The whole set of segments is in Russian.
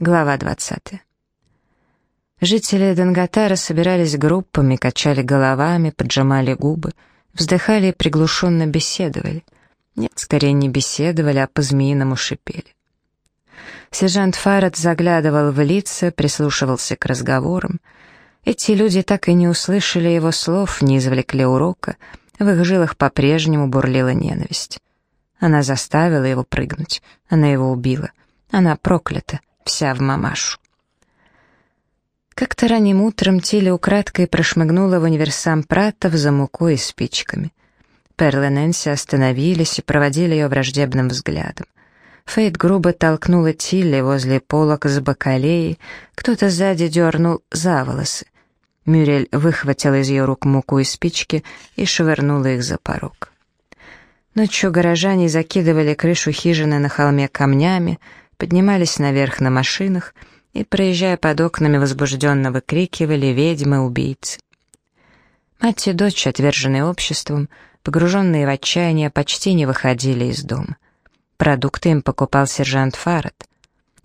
Глава 20. Жители Данготара собирались группами, качали головами, поджимали губы, вздыхали и приглушенно беседовали. Нет, скорее не беседовали, а по-змеиному шипели. Сержант Фарад заглядывал в лица, прислушивался к разговорам. Эти люди так и не услышали его слов, не извлекли урока, в их жилах по-прежнему бурлила ненависть. Она заставила его прыгнуть, она его убила, она проклята, вся в мамашу. Как-то ранним утром Тилли украдкой прошмыгнула в универсам Пратов за мукой и спичками. Перл и Нэнси остановились и проводили ее враждебным взглядом. Фейт грубо толкнула Тилли возле полок с бакалеей, кто-то сзади дернул за волосы. Мюрель выхватила из ее рук муку и спички и швырнула их за порог. Ночью горожане закидывали крышу хижины на холме камнями, поднимались наверх на машинах и, проезжая под окнами, возбужденно выкрикивали «Ведьмы-убийцы!». Мать и дочь, отверженные обществом, погруженные в отчаяние, почти не выходили из дома. Продукты им покупал сержант Фаррет.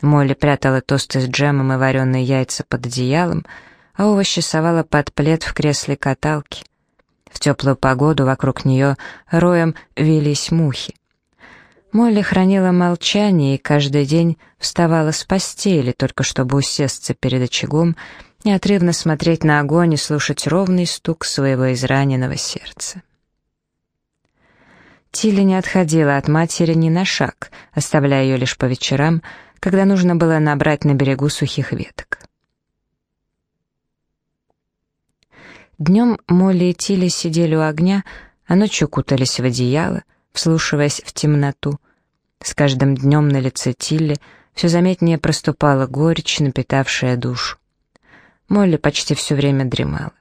Молли прятала тосты с джемом и вареные яйца под одеялом, а овощи совала под плед в кресле каталки. В теплую погоду вокруг нее роем вились мухи. Молли хранила молчание и каждый день вставала с постели, только чтобы усесться перед очагом, неотрывно смотреть на огонь и слушать ровный стук своего израненного сердца. Тилли не отходила от матери ни на шаг, оставляя ее лишь по вечерам, когда нужно было набрать на берегу сухих веток. Днем Молли и Тилли сидели у огня, а ночью кутались в одеяло, вслушиваясь в темноту. С каждым днем на лице Тилли все заметнее проступала горечь, напитавшая душу. Молли почти все время дремала.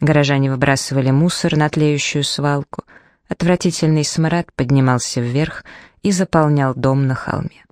Горожане выбрасывали мусор на тлеющую свалку. Отвратительный смрад поднимался вверх и заполнял дом на холме.